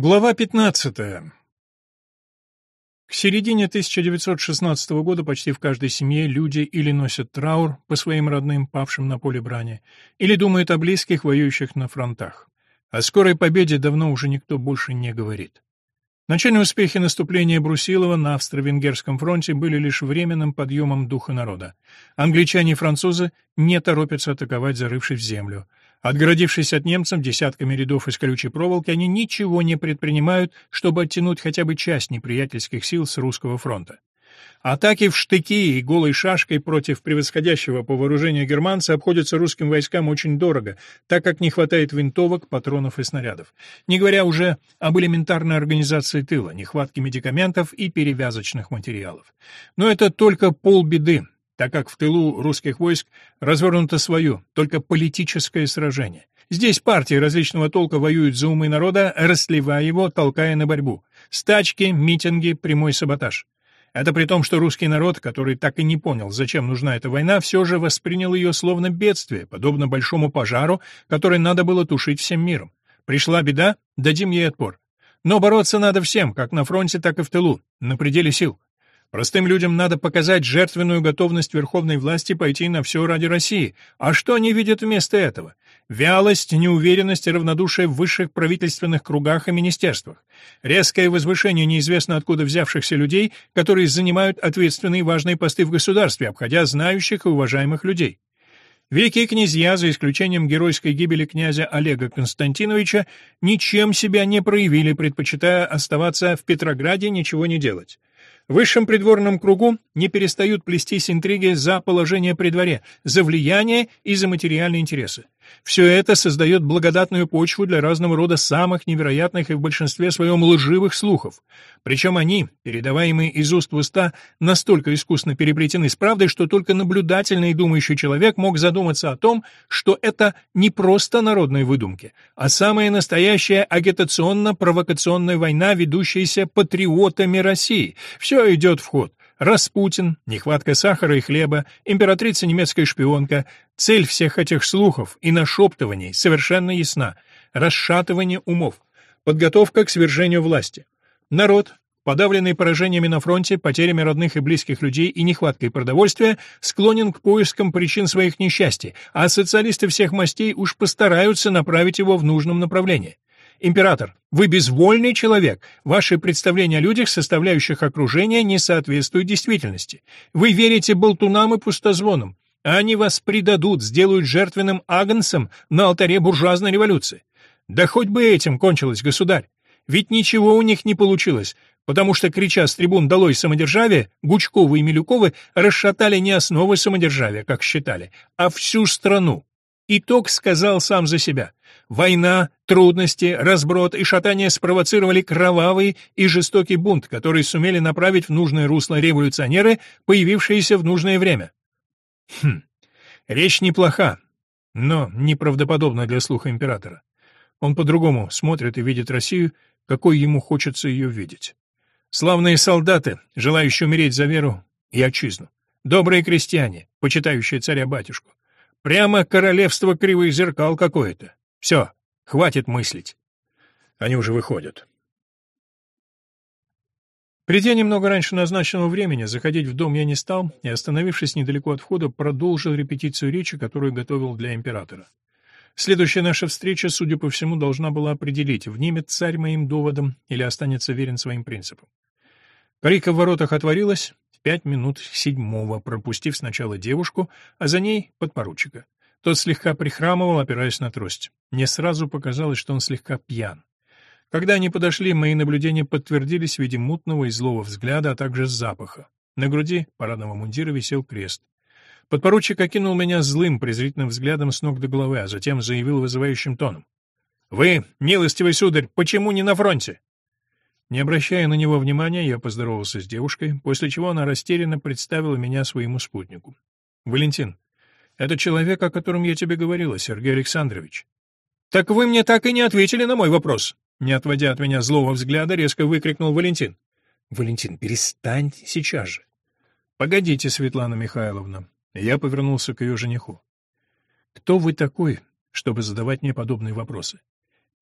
Глава 15. К середине 1916 года почти в каждой семье люди или носят траур по своим родным, павшим на поле брани, или думают о близких, воюющих на фронтах. О скорой победе давно уже никто больше не говорит. Начальные успехи наступления Брусилова на Австро-Венгерском фронте были лишь временным подъемом духа народа. Англичане и французы не торопятся атаковать, зарывшись в землю. Отгородившись от немцев десятками рядов из колючей проволоки, они ничего не предпринимают, чтобы оттянуть хотя бы часть неприятельских сил с русского фронта. Атаки в штыки и голой шашкой против превосходящего по вооружению германца обходятся русским войскам очень дорого, так как не хватает винтовок, патронов и снарядов. Не говоря уже об элементарной организации тыла, нехватке медикаментов и перевязочных материалов. Но это только полбеды так как в тылу русских войск развернуто свое, только политическое сражение. Здесь партии различного толка воюют за умы народа, расливая его, толкая на борьбу. Стачки, митинги, прямой саботаж. Это при том, что русский народ, который так и не понял, зачем нужна эта война, все же воспринял ее словно бедствие, подобно большому пожару, который надо было тушить всем миром. Пришла беда, дадим ей отпор. Но бороться надо всем, как на фронте, так и в тылу, на пределе сил. Простым людям надо показать жертвенную готовность верховной власти пойти на все ради России. А что они видят вместо этого? Вялость, неуверенность и равнодушие в высших правительственных кругах и министерствах. Резкое возвышение неизвестно откуда взявшихся людей, которые занимают ответственные и важные посты в государстве, обходя знающих и уважаемых людей. Великие князья, за исключением геройской гибели князя Олега Константиновича, ничем себя не проявили, предпочитая оставаться в Петрограде ничего не делать. В высшем придворном кругу не перестают плестись интриги за положение при дворе, за влияние и за материальные интересы. Все это создает благодатную почву для разного рода самых невероятных и в большинстве своем лживых слухов. Причем они, передаваемые из уст в уста, настолько искусно переплетены с правдой, что только наблюдательный и думающий человек мог задуматься о том, что это не просто народные выдумки, а самая настоящая агитационно-провокационная война, ведущаяся патриотами России. Все идет в ход. Распутин, нехватка сахара и хлеба, императрица немецкая шпионка. Цель всех этих слухов и нашептываний совершенно ясна. Расшатывание умов. Подготовка к свержению власти. Народ, подавленный поражениями на фронте, потерями родных и близких людей и нехваткой продовольствия, склонен к поискам причин своих несчастий, а социалисты всех мастей уж постараются направить его в нужном направлении. Император, вы безвольный человек. Ваши представления о людях, составляющих окружение, не соответствуют действительности. Вы верите болтунам и пустозвонам. Они вас предадут, сделают жертвенным агнцем на алтаре буржуазной революции. Да хоть бы этим кончилось, государь. Ведь ничего у них не получилось, потому что, крича с трибун «Долой самодержавие», Гучковы и Милюковы расшатали не основы самодержавия, как считали, а всю страну. Итог сказал сам за себя. Война, трудности, разброд и шатание спровоцировали кровавый и жестокий бунт, который сумели направить в нужное русло революционеры, появившиеся в нужное время. Хм, речь неплоха, но неправдоподобна для слуха императора. Он по-другому смотрит и видит Россию, какой ему хочется ее видеть. Славные солдаты, желающие умереть за веру и отчизну. Добрые крестьяне, почитающие царя-батюшку. Прямо королевство кривых зеркал какое-то. Все, хватит мыслить. Они уже выходят. Придя немного раньше назначенного времени, заходить в дом я не стал и, остановившись недалеко от входа, продолжил репетицию речи, которую готовил для императора. Следующая наша встреча, судя по всему, должна была определить, внимет царь моим доводом или останется верен своим принципам. Карика в воротах отворилась пять минут седьмого, пропустив сначала девушку, а за ней подпоручика. Тот слегка прихрамывал, опираясь на трость. Мне сразу показалось, что он слегка пьян. Когда они подошли, мои наблюдения подтвердились в виде мутного и злого взгляда, а также запаха. На груди парадного мундира висел крест. Подпоручик окинул меня злым, презрительным взглядом с ног до головы, а затем заявил вызывающим тоном. «Вы, милостивый сударь, почему не на фронте?» Не обращая на него внимания, я поздоровался с девушкой, после чего она растерянно представила меня своему спутнику. «Валентин, это человек, о котором я тебе говорила, Сергей Александрович. Так вы мне так и не ответили на мой вопрос. Не отводя от меня злого взгляда, резко выкрикнул Валентин. Валентин, перестань сейчас же. Погодите, Светлана Михайловна. Я повернулся к ее жениху. Кто вы такой, чтобы задавать мне подобные вопросы?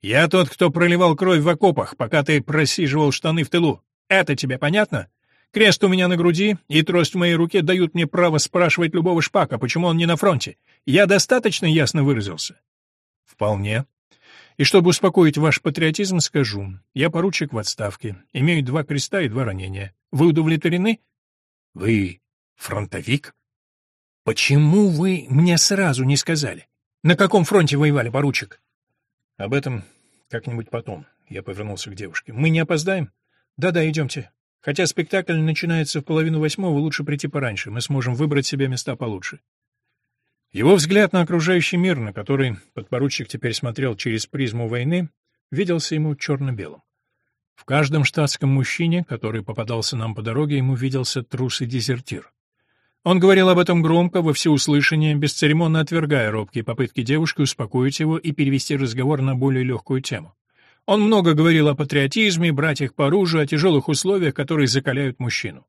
Я тот, кто проливал кровь в окопах, пока ты просиживал штаны в тылу. Это тебе понятно? Крест у меня на груди и трость в моей руке дают мне право спрашивать любого шпака, почему он не на фронте. Я достаточно ясно выразился? Вполне. И чтобы успокоить ваш патриотизм, скажу. Я поручик в отставке, имею два креста и два ранения. Вы удовлетворены? Вы фронтовик? Почему вы мне сразу не сказали? На каком фронте воевали, поручик? Об этом как-нибудь потом. Я повернулся к девушке. Мы не опоздаем? Да-да, идемте. Хотя спектакль начинается в половину восьмого, лучше прийти пораньше. Мы сможем выбрать себе места получше. Его взгляд на окружающий мир, на который подпоручик теперь смотрел через призму войны, виделся ему черно-белым. В каждом штатском мужчине, который попадался нам по дороге, ему виделся трус и дезертир. Он говорил об этом громко, во всеуслышание, бесцеремонно отвергая робкие попытки девушки успокоить его и перевести разговор на более легкую тему. Он много говорил о патриотизме, братьях по оружию, о тяжелых условиях, которые закаляют мужчину.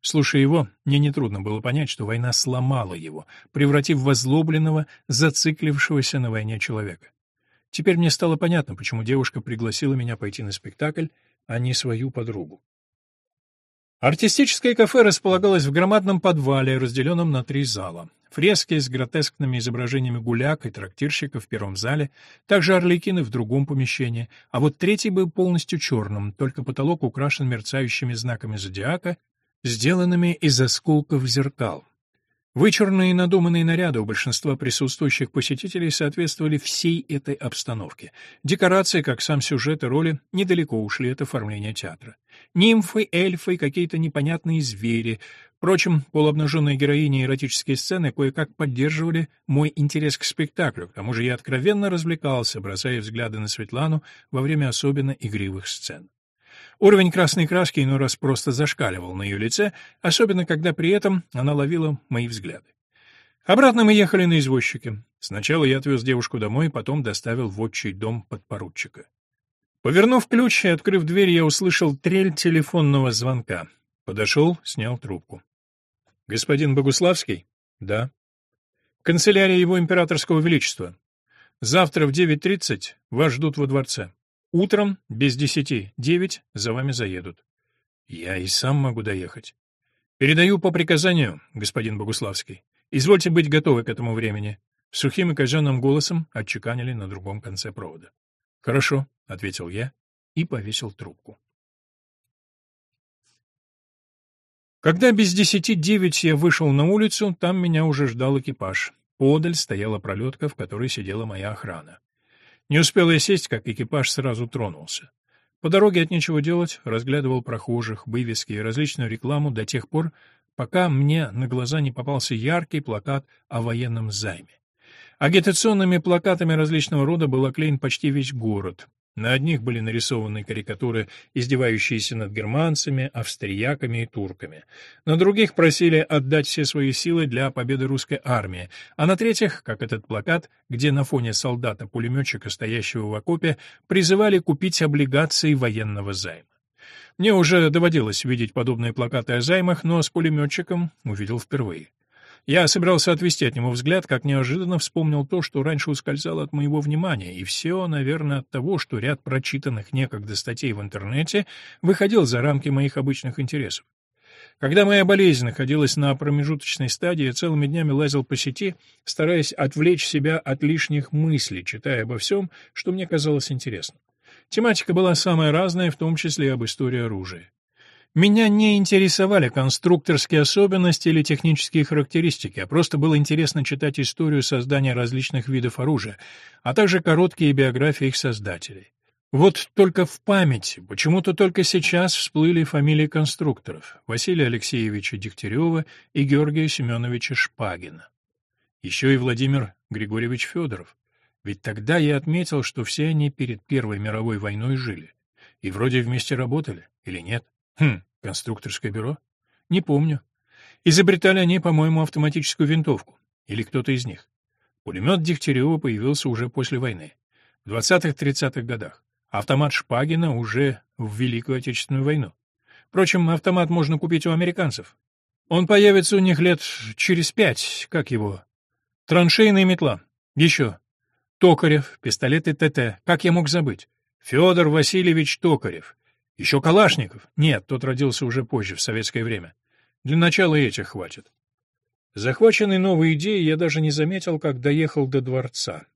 Слушая его, мне нетрудно было понять, что война сломала его, превратив в возлобленного, зациклившегося на войне человека. Теперь мне стало понятно, почему девушка пригласила меня пойти на спектакль, а не свою подругу. Артистическое кафе располагалось в громадном подвале, разделенном на три зала. Фрески с гротескными изображениями гуляк и трактирщика в первом зале, также орликины в другом помещении, а вот третий был полностью черным, только потолок украшен мерцающими знаками зодиака сделанными из осколков зеркал. Вычурные и надуманные наряды у большинства присутствующих посетителей соответствовали всей этой обстановке. Декорации, как сам сюжет и роли, недалеко ушли от оформления театра. Нимфы, эльфы, какие-то непонятные звери. Впрочем, полуобнаженные героини и эротические сцены кое-как поддерживали мой интерес к спектаклю, к тому же я откровенно развлекался, бросая взгляды на Светлану во время особенно игривых сцен. Уровень красной краски иной раз просто зашкаливал на ее лице, особенно когда при этом она ловила мои взгляды. Обратно мы ехали на извозчике. Сначала я отвез девушку домой, потом доставил в отчий дом подпоручика. Повернув ключ и открыв дверь, я услышал трель телефонного звонка. Подошел, снял трубку. «Господин Богуславский?» «Да». «Канцелярия его императорского величества. Завтра в 9.30 вас ждут во дворце». Утром, без десяти, девять, за вами заедут. Я и сам могу доехать. Передаю по приказанию, господин Богуславский. Извольте быть готовы к этому времени. Сухим и казенным голосом отчеканили на другом конце провода. Хорошо, ответил я и повесил трубку. Когда без десяти девять я вышел на улицу, там меня уже ждал экипаж. Подаль стояла пролетка, в которой сидела моя охрана. Не успел я сесть, как экипаж сразу тронулся. По дороге от нечего делать разглядывал прохожих, вывески и различную рекламу до тех пор, пока мне на глаза не попался яркий плакат о военном займе. Агитационными плакатами различного рода был оклеен почти весь город. На одних были нарисованы карикатуры, издевающиеся над германцами, австрияками и турками. На других просили отдать все свои силы для победы русской армии, а на третьих, как этот плакат, где на фоне солдата-пулеметчика, стоящего в окопе, призывали купить облигации военного займа. Мне уже доводилось видеть подобные плакаты о займах, но с пулеметчиком увидел впервые. Я собирался отвести от него взгляд, как неожиданно вспомнил то, что раньше ускользало от моего внимания, и все, наверное, от того, что ряд прочитанных некогда статей в интернете выходил за рамки моих обычных интересов. Когда моя болезнь находилась на промежуточной стадии, я целыми днями лазил по сети, стараясь отвлечь себя от лишних мыслей, читая обо всем, что мне казалось интересным. Тематика была самая разная, в том числе и об истории оружия. Меня не интересовали конструкторские особенности или технические характеристики, а просто было интересно читать историю создания различных видов оружия, а также короткие биографии их создателей. Вот только в памяти, почему-то только сейчас всплыли фамилии конструкторов Василия Алексеевича Дегтярева и Георгия Семеновича Шпагина. Еще и Владимир Григорьевич Федоров. Ведь тогда я отметил, что все они перед Первой мировой войной жили. И вроде вместе работали, или нет? Хм, конструкторское бюро? Не помню. Изобретали они, по-моему, автоматическую винтовку. Или кто-то из них. Пулемет Дегтярева появился уже после войны. В 20-30-х годах. Автомат Шпагина уже в Великую Отечественную войну. Впрочем, автомат можно купить у американцев. Он появится у них лет через пять, как его? Траншейная метла. Еще. Токарев, пистолеты ТТ. Как я мог забыть? Федор Васильевич Токарев. Еще Калашников? Нет, тот родился уже позже, в советское время. Для начала этих хватит. Захваченный новой идеей, я даже не заметил, как доехал до дворца.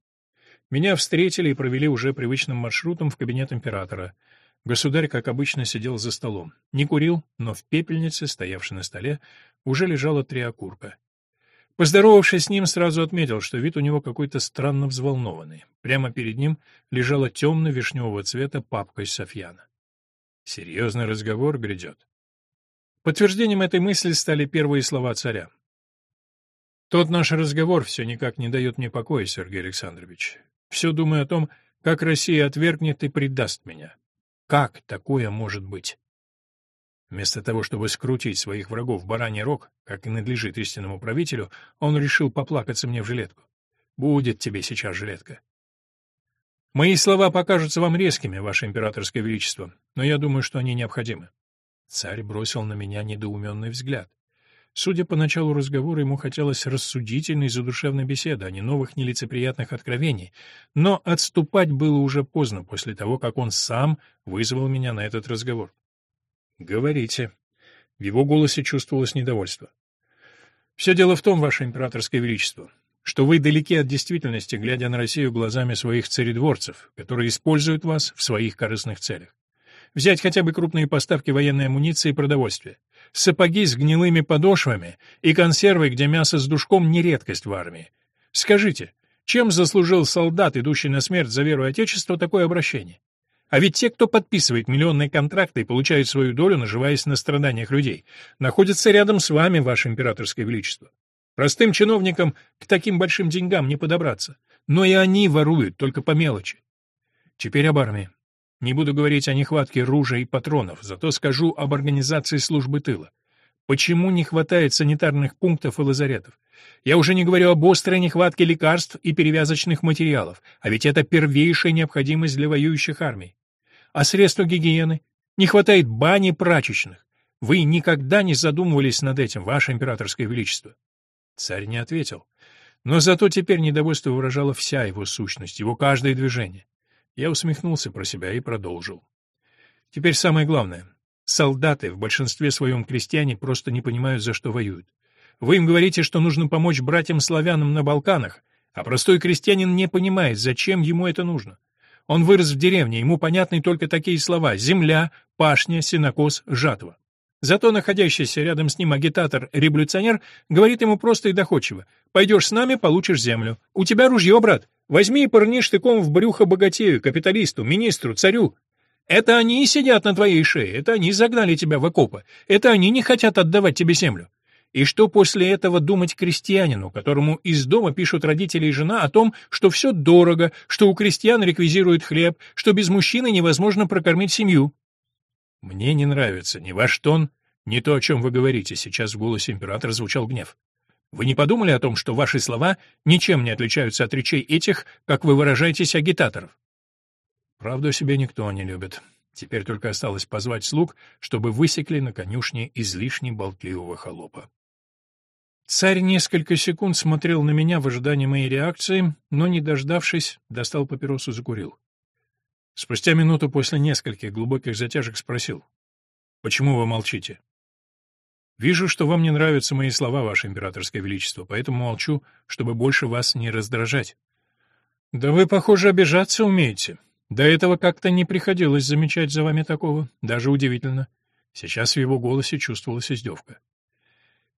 Меня встретили и провели уже привычным маршрутом в кабинет императора. Государь, как обычно, сидел за столом. Не курил, но в пепельнице, стоявшей на столе, уже лежало три окурка. Поздоровавшись с ним, сразу отметил, что вид у него какой-то странно взволнованный. Прямо перед ним лежала темно-вишневого цвета папка из Софьяна. Серьезный разговор грядет. Подтверждением этой мысли стали первые слова царя. Тот наш разговор все никак не дает мне покоя, Сергей Александрович. Все думаю о том, как Россия отвергнет и предаст меня. Как такое может быть? Вместо того, чтобы скрутить своих врагов в бараний рог, как и надлежит истинному правителю, он решил поплакаться мне в жилетку. Будет тебе сейчас жилетка. Мои слова покажутся вам резкими, ваше императорское величество, но я думаю, что они необходимы. Царь бросил на меня недоуменный взгляд. Судя по началу разговора, ему хотелось рассудительной задушевной беседы, а не новых нелицеприятных откровений. Но отступать было уже поздно после того, как он сам вызвал меня на этот разговор. «Говорите». В его голосе чувствовалось недовольство. «Все дело в том, Ваше Императорское Величество, что вы далеки от действительности, глядя на Россию глазами своих царедворцев, которые используют вас в своих корыстных целях. Взять хотя бы крупные поставки военной амуниции и продовольствия. Сапоги с гнилыми подошвами и консервы, где мясо с душком не редкость в армии. Скажите, чем заслужил солдат, идущий на смерть за веру Отечества, такое обращение? А ведь те, кто подписывает миллионные контракты и получают свою долю, наживаясь на страданиях людей, находятся рядом с вами, ваше императорское величество. Простым чиновникам к таким большим деньгам не подобраться. Но и они воруют, только по мелочи. Теперь об армии. Не буду говорить о нехватке ружей и патронов, зато скажу об организации службы тыла. Почему не хватает санитарных пунктов и лазаретов? Я уже не говорю об острой нехватке лекарств и перевязочных материалов, а ведь это первейшая необходимость для воюющих армий. А средства гигиены? Не хватает бани прачечных. Вы никогда не задумывались над этим, ваше императорское величество? Царь не ответил. Но зато теперь недовольство выражало вся его сущность, его каждое движение. Я усмехнулся про себя и продолжил. Теперь самое главное. Солдаты, в большинстве своем крестьяне, просто не понимают, за что воюют. Вы им говорите, что нужно помочь братьям-славянам на Балканах, а простой крестьянин не понимает, зачем ему это нужно. Он вырос в деревне, ему понятны только такие слова «земля», «пашня», «сенокос», «жатва». Зато находящийся рядом с ним агитатор-революционер говорит ему просто и доходчиво «Пойдешь с нами, получишь землю. У тебя ружье, брат. Возьми и пырни штыком в брюхо богатею, капиталисту, министру, царю. Это они и сидят на твоей шее, это они загнали тебя в окопы, это они не хотят отдавать тебе землю. И что после этого думать крестьянину, которому из дома пишут родители и жена о том, что все дорого, что у крестьян реквизируют хлеб, что без мужчины невозможно прокормить семью? Мне не нравится ни ваш тон, ни то, о чем вы говорите. Сейчас в голосе императора звучал гнев. Вы не подумали о том, что ваши слова ничем не отличаются от речей этих, как вы выражаетесь, агитаторов? Правду себе никто не любит. Теперь только осталось позвать слуг, чтобы высекли на конюшне излишне болтливого холопа. Царь несколько секунд смотрел на меня в ожидании моей реакции, но, не дождавшись, достал папиросу и закурил. Спустя минуту после нескольких глубоких затяжек спросил. «Почему вы молчите?» «Вижу, что вам не нравятся мои слова, ваше императорское величество, поэтому молчу, чтобы больше вас не раздражать». «Да вы, похоже, обижаться умеете. До этого как-то не приходилось замечать за вами такого. Даже удивительно. Сейчас в его голосе чувствовалась издевка.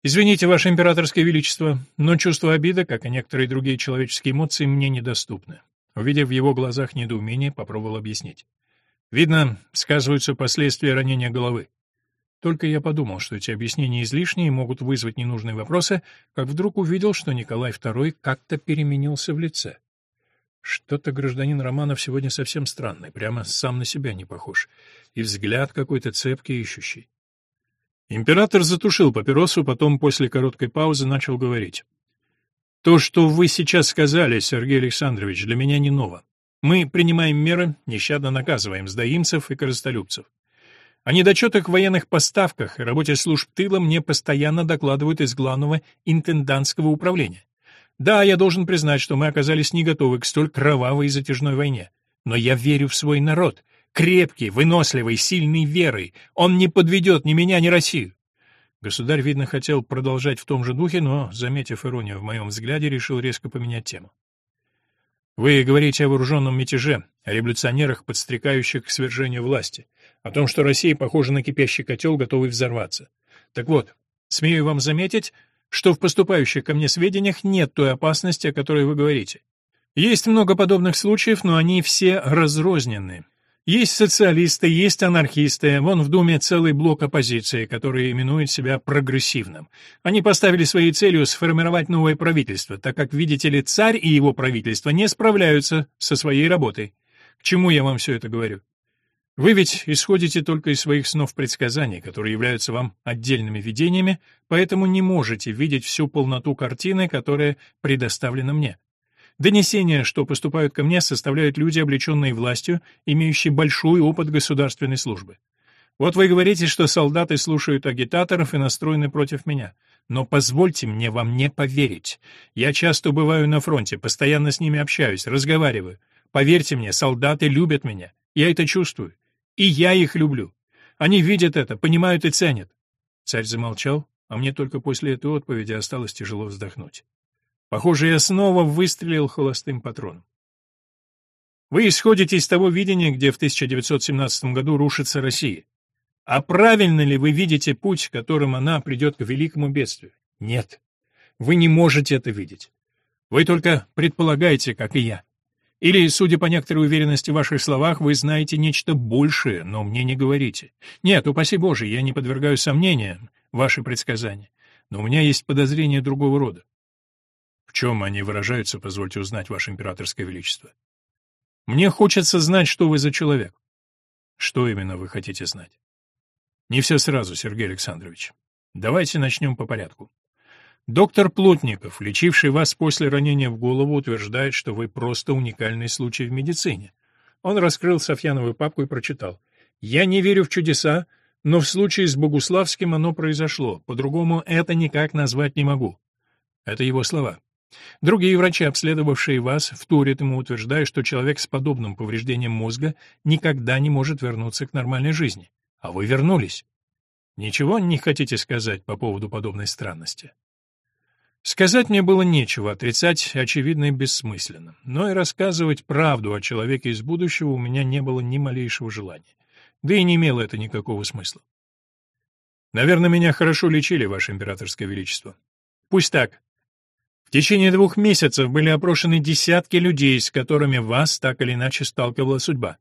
Извините, ваше императорское величество, но чувство обиды, как и некоторые другие человеческие эмоции, мне недоступны. Увидев в его глазах недоумение, попробовал объяснить. Видно, сказываются последствия ранения головы. Только я подумал, что эти объяснения излишние и могут вызвать ненужные вопросы, как вдруг увидел, что Николай II как-то переменился в лице. Что-то гражданин Романов сегодня совсем странный, прямо сам на себя не похож. И взгляд какой-то цепкий, ищущий. Император затушил папиросу, потом после короткой паузы начал говорить. «То, что вы сейчас сказали, Сергей Александрович, для меня не ново. Мы принимаем меры, нещадно наказываем сдаимцев и корыстолюбцев. О недочетах в военных поставках и работе служб тыла мне постоянно докладывают из главного интендантского управления. Да, я должен признать, что мы оказались не готовы к столь кровавой и затяжной войне. Но я верю в свой народ. Крепкий, выносливый, сильный верой. Он не подведет ни меня, ни Россию. Государь, видно, хотел продолжать в том же духе, но, заметив иронию в моем взгляде, решил резко поменять тему. Вы говорите о вооруженном мятеже, о революционерах, подстрекающих к свержению власти, о том, что Россия похожа на кипящий котел, готовый взорваться. Так вот, смею вам заметить, что в поступающих ко мне сведениях нет той опасности, о которой вы говорите. Есть много подобных случаев, но они все разрознены. Есть социалисты, есть анархисты, вон в Думе целый блок оппозиции, который именует себя прогрессивным. Они поставили своей целью сформировать новое правительство, так как, видите ли, царь и его правительство не справляются со своей работой. К чему я вам все это говорю? Вы ведь исходите только из своих снов предсказаний, которые являются вам отдельными видениями, поэтому не можете видеть всю полноту картины, которая предоставлена мне. Донесения, что поступают ко мне, составляют люди, облеченные властью, имеющие большой опыт государственной службы. Вот вы говорите, что солдаты слушают агитаторов и настроены против меня. Но позвольте мне вам не поверить. Я часто бываю на фронте, постоянно с ними общаюсь, разговариваю. Поверьте мне, солдаты любят меня. Я это чувствую. И я их люблю. Они видят это, понимают и ценят. Царь замолчал, а мне только после этой отповеди осталось тяжело вздохнуть. Похоже, я снова выстрелил холостым патроном. Вы исходите из того видения, где в 1917 году рушится Россия. А правильно ли вы видите путь, которым она придет к великому бедствию? Нет. Вы не можете это видеть. Вы только предполагаете, как и я. Или, судя по некоторой уверенности в ваших словах, вы знаете нечто большее, но мне не говорите. Нет, упаси Боже, я не подвергаю сомнениям ваши предсказания. Но у меня есть подозрения другого рода. Чем они выражаются, позвольте узнать, ваше императорское величество? Мне хочется знать, что вы за человек. Что именно вы хотите знать? Не все сразу, Сергей Александрович. Давайте начнем по порядку. Доктор Плотников, лечивший вас после ранения в голову, утверждает, что вы просто уникальный случай в медицине. Он раскрыл Софьянову папку и прочитал. «Я не верю в чудеса, но в случае с Богуславским оно произошло. По-другому это никак назвать не могу». Это его слова. Другие врачи, обследовавшие вас, вторят ему, утверждая, что человек с подобным повреждением мозга никогда не может вернуться к нормальной жизни. А вы вернулись. Ничего не хотите сказать по поводу подобной странности? Сказать мне было нечего, отрицать очевидно и бессмысленно, но и рассказывать правду о человеке из будущего у меня не было ни малейшего желания. Да и не имело это никакого смысла. Наверное, меня хорошо лечили, Ваше Императорское Величество. Пусть так. В течение двух месяцев были опрошены десятки людей, с которыми вас так или иначе сталкивала судьба.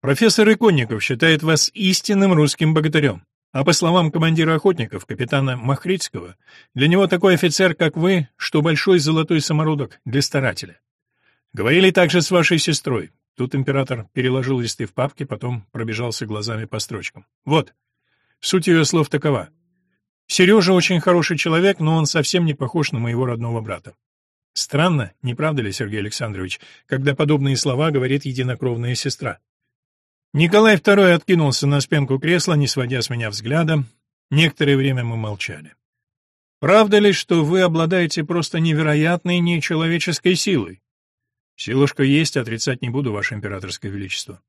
Профессор Иконников считает вас истинным русским богатырем. А по словам командира охотников, капитана Махрицкого, для него такой офицер, как вы, что большой золотой самородок для старателя. Говорили также с вашей сестрой. Тут император переложил листы в папки, потом пробежался глазами по строчкам. Вот. Суть ее слов такова. Сережа очень хороший человек, но он совсем не похож на моего родного брата. Странно, не правда ли, Сергей Александрович, когда подобные слова говорит единокровная сестра? Николай II откинулся на спинку кресла, не сводя с меня взгляда. Некоторое время мы молчали. «Правда ли, что вы обладаете просто невероятной нечеловеческой силой?» «Силушка есть, отрицать не буду, Ваше Императорское Величество».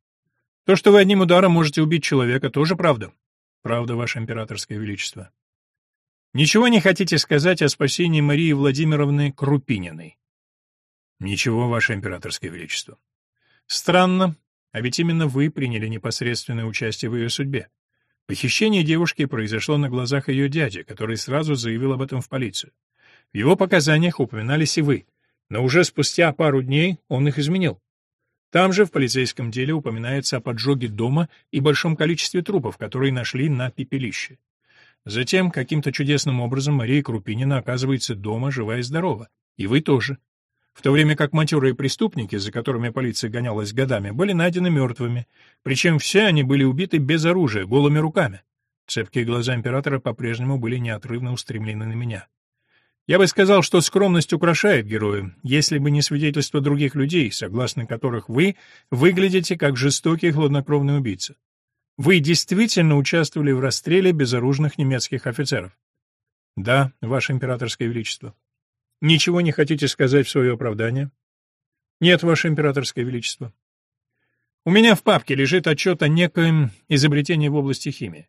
«То, что вы одним ударом можете убить человека, тоже правда?» «Правда, Ваше Императорское Величество». «Ничего не хотите сказать о спасении Марии Владимировны Крупининой?» «Ничего, Ваше Императорское Величество». «Странно, а ведь именно вы приняли непосредственное участие в ее судьбе. Похищение девушки произошло на глазах ее дяди, который сразу заявил об этом в полицию. В его показаниях упоминались и вы, но уже спустя пару дней он их изменил. Там же в полицейском деле упоминается о поджоге дома и большом количестве трупов, которые нашли на пепелище. Затем, каким-то чудесным образом, Мария Крупинина оказывается дома, жива и здорова. И вы тоже в то время как матерые преступники, за которыми полиция гонялась годами, были найдены мертвыми, причем все они были убиты без оружия, голыми руками. Цепкие глаза императора по-прежнему были неотрывно устремлены на меня. Я бы сказал, что скромность украшает героя, если бы не свидетельство других людей, согласно которых вы выглядите как жестокий хладнокровный убийца. Вы действительно участвовали в расстреле безоружных немецких офицеров? Да, ваше императорское величество. Ничего не хотите сказать в свое оправдание? Нет, ваше императорское величество. У меня в папке лежит отчет о некоем изобретении в области химии.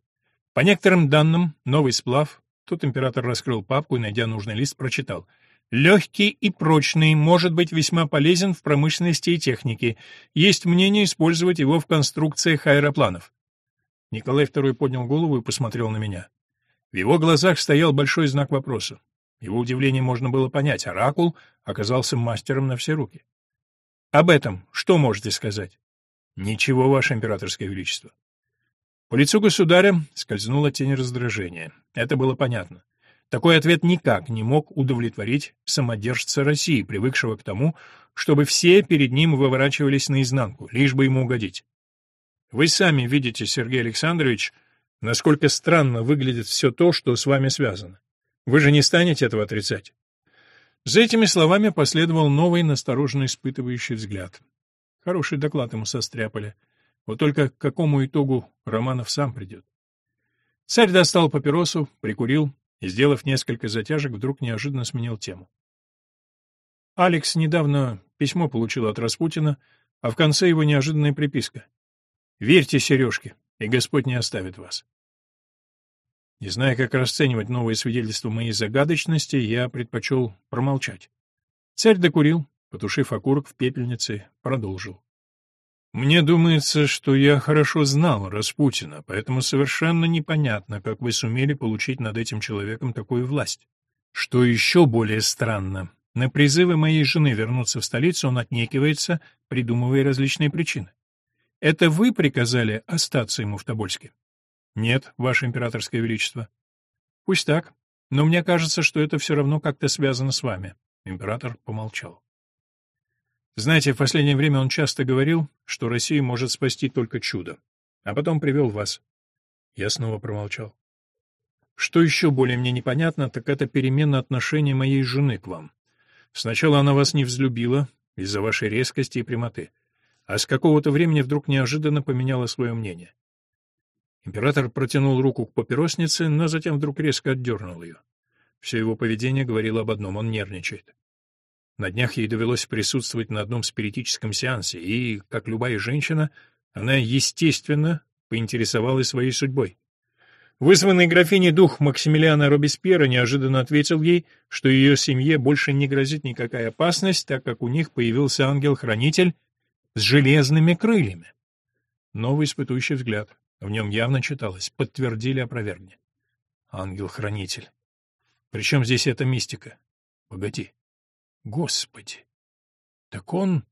По некоторым данным, новый сплав, тут император раскрыл папку и, найдя нужный лист, прочитал. Легкий и прочный, может быть весьма полезен в промышленности и технике. Есть мнение использовать его в конструкциях аэропланов. Николай II поднял голову и посмотрел на меня. В его глазах стоял большой знак вопроса. Его удивление можно было понять. Оракул оказался мастером на все руки. Об этом что можете сказать? Ничего, ваше императорское величество. По лицу государя скользнула тень раздражения. Это было понятно. Такой ответ никак не мог удовлетворить самодержца России, привыкшего к тому, чтобы все перед ним выворачивались наизнанку, лишь бы ему угодить. Вы сами видите, Сергей Александрович, насколько странно выглядит все то, что с вами связано. Вы же не станете этого отрицать. За этими словами последовал новый настороженно испытывающий взгляд. Хороший доклад ему состряпали. Вот только к какому итогу Романов сам придет. Царь достал папиросу, прикурил и, сделав несколько затяжек, вдруг неожиданно сменил тему. Алекс недавно письмо получил от Распутина, а в конце его неожиданная приписка. «Верьте Сережке, и Господь не оставит вас». Не зная, как расценивать новые свидетельства моей загадочности, я предпочел промолчать. Царь докурил, Потушив окурок в пепельнице, продолжил. «Мне думается, что я хорошо знал Распутина, поэтому совершенно непонятно, как вы сумели получить над этим человеком такую власть. Что еще более странно, на призывы моей жены вернуться в столицу он отнекивается, придумывая различные причины. Это вы приказали остаться ему в Тобольске? Нет, ваше императорское величество. Пусть так, но мне кажется, что это все равно как-то связано с вами. Император помолчал. Знаете, в последнее время он часто говорил, что Россию может спасти только чудо. А потом привел вас. Я снова промолчал. Что еще более мне непонятно, так это перемена отношения моей жены к вам. Сначала она вас не взлюбила из-за вашей резкости и прямоты, а с какого-то времени вдруг неожиданно поменяла свое мнение. Император протянул руку к папироснице, но затем вдруг резко отдернул ее. Все его поведение говорило об одном — он нервничает. На днях ей довелось присутствовать на одном спиритическом сеансе, и, как любая женщина, она, естественно, поинтересовалась своей судьбой. Вызванный графиней дух Максимилиана Робеспьера неожиданно ответил ей, что ее семье больше не грозит никакая опасность, так как у них появился ангел-хранитель с железными крыльями. Новый испытующий взгляд. В нем явно читалось «подтвердили опровергни». Ангел-хранитель. Причем здесь эта мистика? Погоди. Господи! Так он...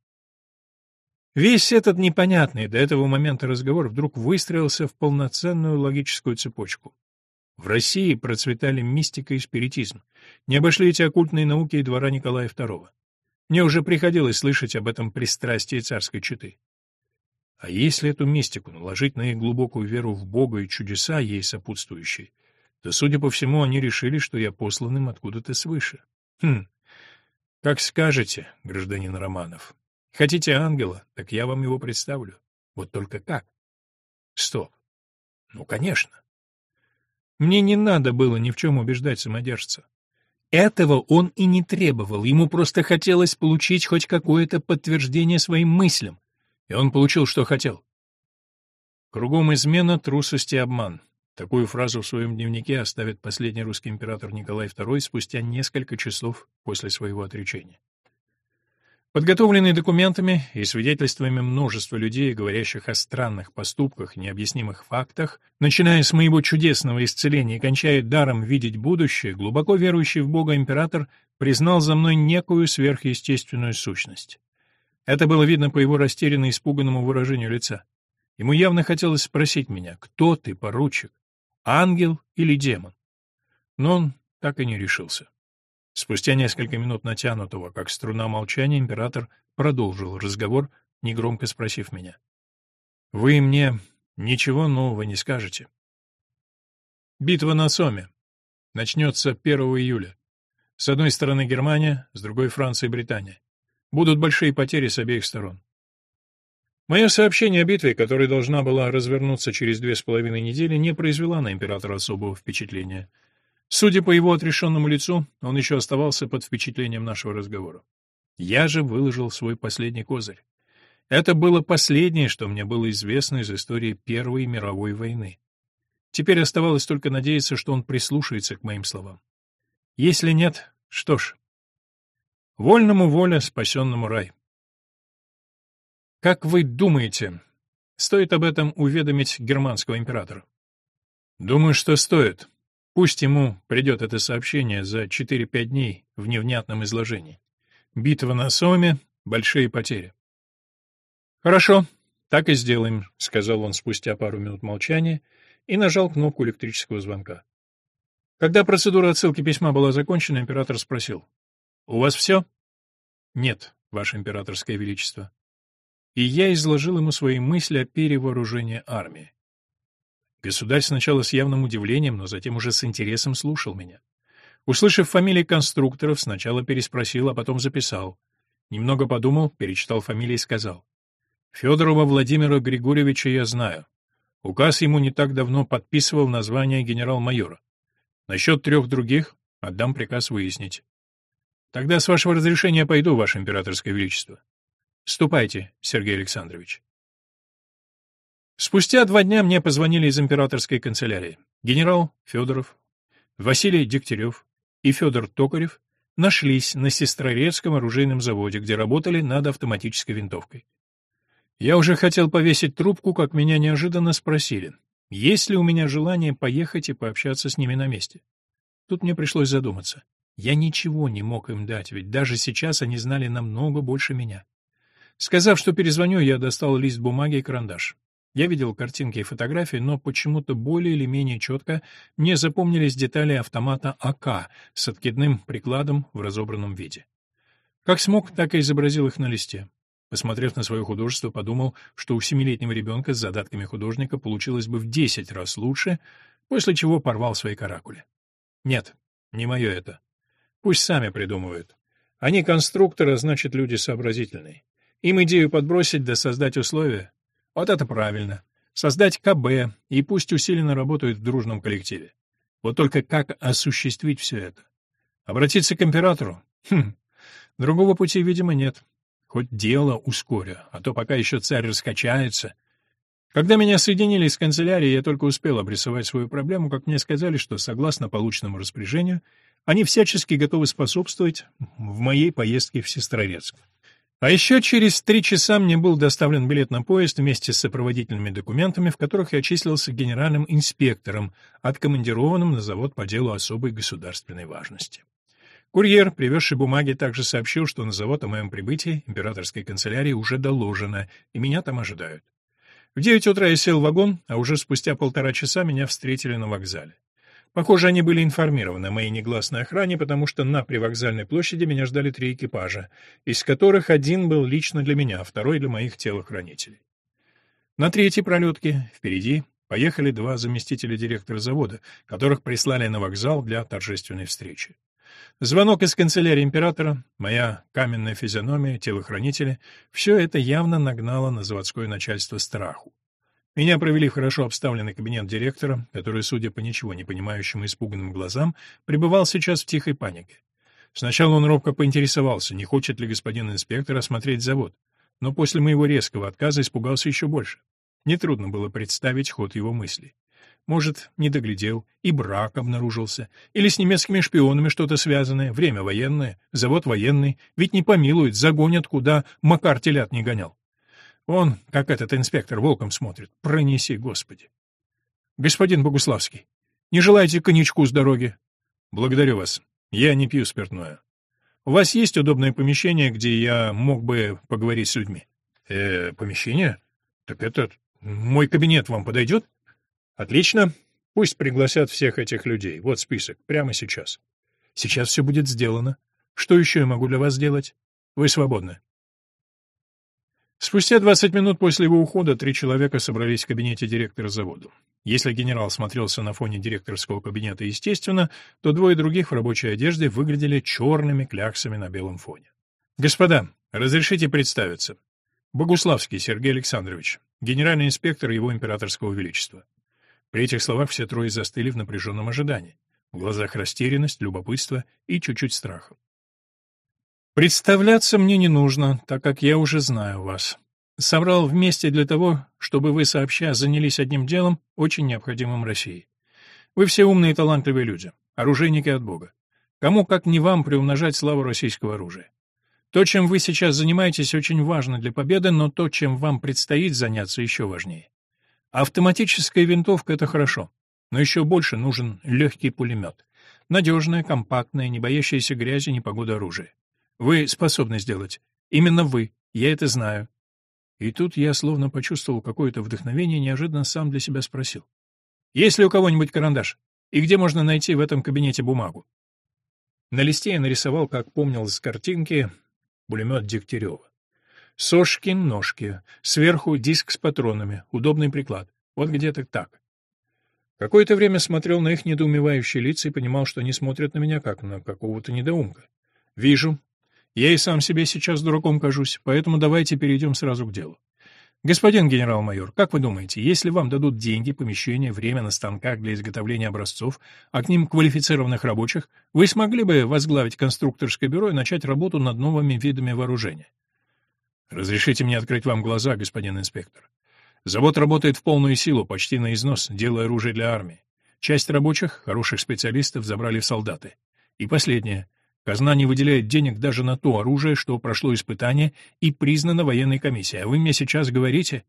Весь этот непонятный до этого момента разговор вдруг выстроился в полноценную логическую цепочку. В России процветали мистика и спиритизм. Не обошли эти оккультные науки и двора Николая II. Мне уже приходилось слышать об этом пристрастии царской четы. А если эту мистику наложить на их глубокую веру в Бога и чудеса, ей сопутствующие, то, судя по всему, они решили, что я послан им откуда-то свыше. Хм, как скажете, гражданин Романов. Хотите ангела, так я вам его представлю. Вот только как? Стоп. Ну, конечно. Мне не надо было ни в чем убеждать самодержца. Этого он и не требовал, ему просто хотелось получить хоть какое-то подтверждение своим мыслям. И он получил, что хотел. Кругом измена, трусость и обман. Такую фразу в своем дневнике оставит последний русский император Николай II спустя несколько часов после своего отречения. Подготовленный документами и свидетельствами множества людей, говорящих о странных поступках необъяснимых фактах, начиная с моего чудесного исцеления и кончая даром видеть будущее, глубоко верующий в Бога император признал за мной некую сверхъестественную сущность. Это было видно по его растерянно испуганному выражению лица. Ему явно хотелось спросить меня, кто ты, поручик? ангел или демон. Но он так и не решился. Спустя несколько минут натянутого, как струна молчания, император продолжил разговор, негромко спросив меня. «Вы мне ничего нового не скажете?» «Битва на Соме. Начнется 1 июля. С одной стороны Германия, с другой Франция и Британия. Будут большие потери с обеих сторон. Мое сообщение о битве, которая должна была развернуться через две с половиной недели, не произвела на императора особого впечатления. Судя по его отрешенному лицу, он еще оставался под впечатлением нашего разговора. Я же выложил свой последний козырь. Это было последнее, что мне было известно из истории Первой мировой войны. Теперь оставалось только надеяться, что он прислушается к моим словам. Если нет, что ж. Вольному воля, спасенному рай. Как вы думаете, стоит об этом уведомить германского императора? Думаю, что стоит. Пусть ему придет это сообщение за 4-5 дней в невнятном изложении. Битва на Соме, большие потери. Хорошо, так и сделаем, сказал он спустя пару минут молчания и нажал кнопку электрического звонка. Когда процедура отсылки письма была закончена, император спросил: "У вас все?» «Нет, ваше императорское величество». И я изложил ему свои мысли о перевооружении армии. Государь сначала с явным удивлением, но затем уже с интересом слушал меня. Услышав фамилии конструкторов, сначала переспросил, а потом записал. Немного подумал, перечитал фамилии и сказал. «Федорова Владимира Григорьевича я знаю. Указ ему не так давно подписывал название генерал-майора. Насчет трех других отдам приказ выяснить. Тогда, с вашего разрешения, пойду, ваше императорское величество. Ступайте, Сергей Александрович. Спустя два дня мне позвонили из императорской канцелярии. Генерал Федоров, Василий Дегтярев и Федор Токарев нашлись на Сестрорецком оружейном заводе, где работали над автоматической винтовкой. Я уже хотел повесить трубку, как меня неожиданно спросили, есть ли у меня желание поехать и пообщаться с ними на месте. Тут мне пришлось задуматься. Я ничего не мог им дать, ведь даже сейчас они знали намного больше меня. Сказав, что перезвоню, я достал лист бумаги и карандаш. Я видел картинки и фотографии, но почему-то более или менее четко мне запомнились детали автомата АК с откидным прикладом в разобранном виде. Как смог, так и изобразил их на листе. Посмотрев на свое художество, подумал, что у семилетнего ребенка с задатками художника получилось бы в десять раз лучше, после чего порвал свои каракули. Нет, не мое это. Пусть сами придумывают. Они конструкторы, значит, люди сообразительные. Им идею подбросить да создать условия вот это правильно. Создать КБ, и пусть усиленно работают в дружном коллективе. Вот только как осуществить все это? Обратиться к императору? Хм, другого пути, видимо, нет. Хоть дело ускорю, а то пока еще царь раскачается. Когда меня соединили с канцелярией, я только успел обрисовать свою проблему, как мне сказали, что, согласно полученному распоряжению, они всячески готовы способствовать в моей поездке в Сестрорецк. А еще через три часа мне был доставлен билет на поезд вместе с сопроводительными документами, в которых я числился генеральным инспектором, откомандированным на завод по делу особой государственной важности. Курьер, привезший бумаги, также сообщил, что на завод о моем прибытии императорской канцелярии уже доложено, и меня там ожидают. В девять утра я сел в вагон, а уже спустя полтора часа меня встретили на вокзале. Похоже, они были информированы о моей негласной охране, потому что на привокзальной площади меня ждали три экипажа, из которых один был лично для меня, а второй для моих телохранителей. На третьей пролетке, впереди, поехали два заместителя директора завода, которых прислали на вокзал для торжественной встречи. Звонок из канцелярии императора, моя каменная физиономия, телохранители — все это явно нагнало на заводское начальство страху. Меня провели в хорошо обставленный кабинет директора, который, судя по ничего не понимающим и испуганным глазам, пребывал сейчас в тихой панике. Сначала он робко поинтересовался, не хочет ли господин инспектор осмотреть завод, но после моего резкого отказа испугался еще больше. Нетрудно было представить ход его мыслей. Может, не доглядел, и брак обнаружился, или с немецкими шпионами что-то связанное, время военное, завод военный, ведь не помилуют, загонят, куда Макар телят не гонял. Он, как этот инспектор, волком смотрит. Пронеси, Господи. Господин Богуславский, не желаете коньячку с дороги? Благодарю вас. Я не пью спиртное. У вас есть удобное помещение, где я мог бы поговорить с людьми? Э, помещение? Так это мой кабинет вам подойдет? Отлично. Пусть пригласят всех этих людей. Вот список, прямо сейчас. Сейчас все будет сделано. Что еще я могу для вас сделать? Вы свободны. Спустя 20 минут после его ухода три человека собрались в кабинете директора завода. Если генерал смотрелся на фоне директорского кабинета естественно, то двое других в рабочей одежде выглядели черными кляксами на белом фоне. «Господа, разрешите представиться. Богуславский Сергей Александрович, генеральный инспектор его императорского величества». При этих словах все трое застыли в напряженном ожидании. В глазах растерянность, любопытство и чуть-чуть страха. Представляться мне не нужно, так как я уже знаю вас. Собрал вместе для того, чтобы вы сообща занялись одним делом, очень необходимым России. Вы все умные и талантливые люди, оружейники от Бога. Кому, как не вам, приумножать славу российского оружия? То, чем вы сейчас занимаетесь, очень важно для победы, но то, чем вам предстоит заняться, еще важнее. Автоматическая винтовка — это хорошо, но еще больше нужен легкий пулемет. Надежное, компактное, не боящееся грязи, непогоды оружие. Вы способны сделать. Именно вы. Я это знаю. И тут я словно почувствовал какое-то вдохновение, неожиданно сам для себя спросил. Есть ли у кого-нибудь карандаш? И где можно найти в этом кабинете бумагу? На листе я нарисовал, как помнил с картинки, пулемет Дегтярева. Сошки-ножки, сверху диск с патронами, удобный приклад. Вот где-то так. Какое-то время смотрел на их недоумевающие лица и понимал, что они смотрят на меня как на какого-то недоумка. Вижу. Я и сам себе сейчас дураком кажусь, поэтому давайте перейдем сразу к делу. Господин генерал-майор, как вы думаете, если вам дадут деньги, помещение, время на станках для изготовления образцов, а к ним квалифицированных рабочих, вы смогли бы возглавить конструкторское бюро и начать работу над новыми видами вооружения? Разрешите мне открыть вам глаза, господин инспектор. Завод работает в полную силу, почти на износ, делая оружие для армии. Часть рабочих, хороших специалистов, забрали в солдаты. И последнее. Казна не выделяет денег даже на то оружие, что прошло испытание и признано военной комиссией. А вы мне сейчас говорите...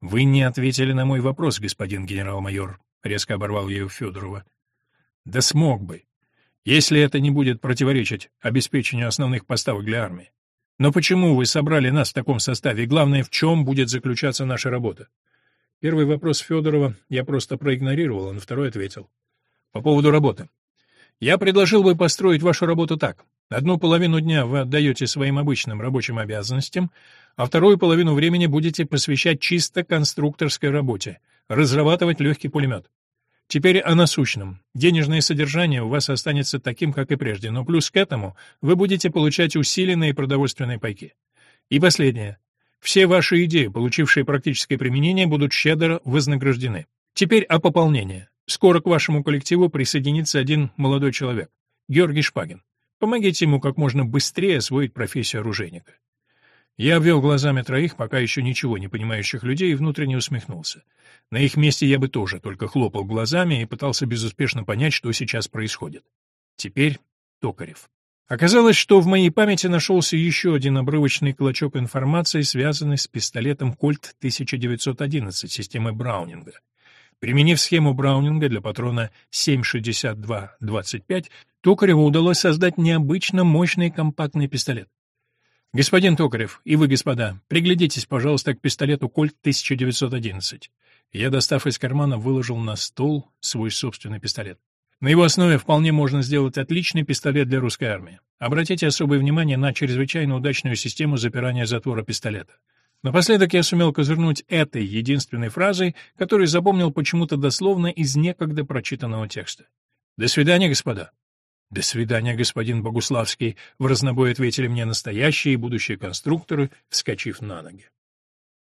Вы не ответили на мой вопрос, господин генерал-майор, — резко оборвал ее Федорова. Да смог бы, если это не будет противоречить обеспечению основных поставок для армии. Но почему вы собрали нас в таком составе, и главное, в чем будет заключаться наша работа? Первый вопрос Федорова я просто проигнорировал, а на второй ответил. По поводу работы. Я предложил бы построить вашу работу так. Одну половину дня вы отдаете своим обычным рабочим обязанностям, а вторую половину времени будете посвящать чисто конструкторской работе, разрабатывать легкий пулемет. Теперь о насущном. Денежное содержание у вас останется таким, как и прежде, но плюс к этому вы будете получать усиленные продовольственные пайки. И последнее. Все ваши идеи, получившие практическое применение, будут щедро вознаграждены. Теперь о пополнении. Скоро к вашему коллективу присоединится один молодой человек, Георгий Шпагин. Помогите ему как можно быстрее освоить профессию оружейника. Я обвел глазами троих, пока еще ничего не понимающих людей, и внутренне усмехнулся. На их месте я бы тоже только хлопал глазами и пытался безуспешно понять, что сейчас происходит. Теперь Токарев. Оказалось, что в моей памяти нашелся еще один обрывочный клочок информации, связанный с пистолетом «Кольт» 1911 системы Браунинга. Применив схему Браунинга для патрона 7,62-25, Токареву удалось создать необычно мощный компактный пистолет. Господин Токарев и вы, господа, приглядитесь, пожалуйста, к пистолету Кольт 1911. Я, достав из кармана, выложил на стол свой собственный пистолет. На его основе вполне можно сделать отличный пистолет для русской армии. Обратите особое внимание на чрезвычайно удачную систему запирания затвора пистолета. Напоследок я сумел козырнуть этой единственной фразой, которую запомнил почему-то дословно из некогда прочитанного текста. «До свидания, господа». «До свидания, господин Богуславский», — в разнобой ответили мне настоящие и будущие конструкторы, вскочив на ноги.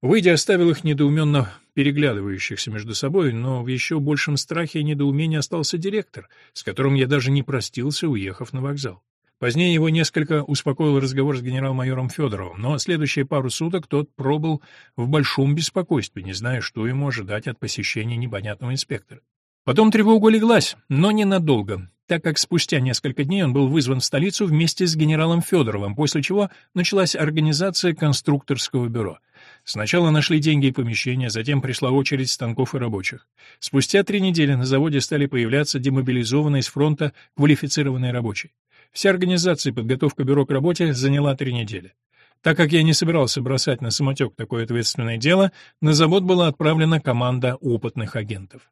Выйдя, оставил их недоуменно переглядывающихся между собой, но в еще большем страхе и недоумении остался директор, с которым я даже не простился, уехав на вокзал. Позднее его несколько успокоил разговор с генерал-майором Федоровым, но следующие пару суток тот пробыл в большом беспокойстве, не зная, что ему ожидать от посещения непонятного инспектора. Потом тревога леглась, но ненадолго, так как спустя несколько дней он был вызван в столицу вместе с генералом Федоровым, после чего началась организация конструкторского бюро. Сначала нашли деньги и помещения, затем пришла очередь станков и рабочих. Спустя три недели на заводе стали появляться демобилизованные с фронта квалифицированные рабочие. Вся организация и подготовка бюро к работе заняла три недели. Так как я не собирался бросать на самотек такое ответственное дело, на завод была отправлена команда опытных агентов.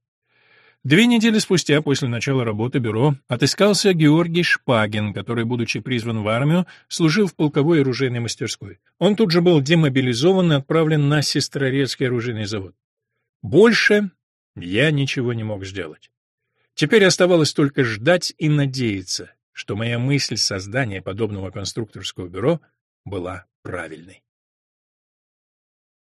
Две недели спустя, после начала работы бюро, отыскался Георгий Шпагин, который, будучи призван в армию, служил в полковой оружейной мастерской. Он тут же был демобилизован и отправлен на Сестрорецкий оружейный завод. Больше я ничего не мог сделать. Теперь оставалось только ждать и надеяться, что моя мысль создания подобного конструкторского бюро была правильной.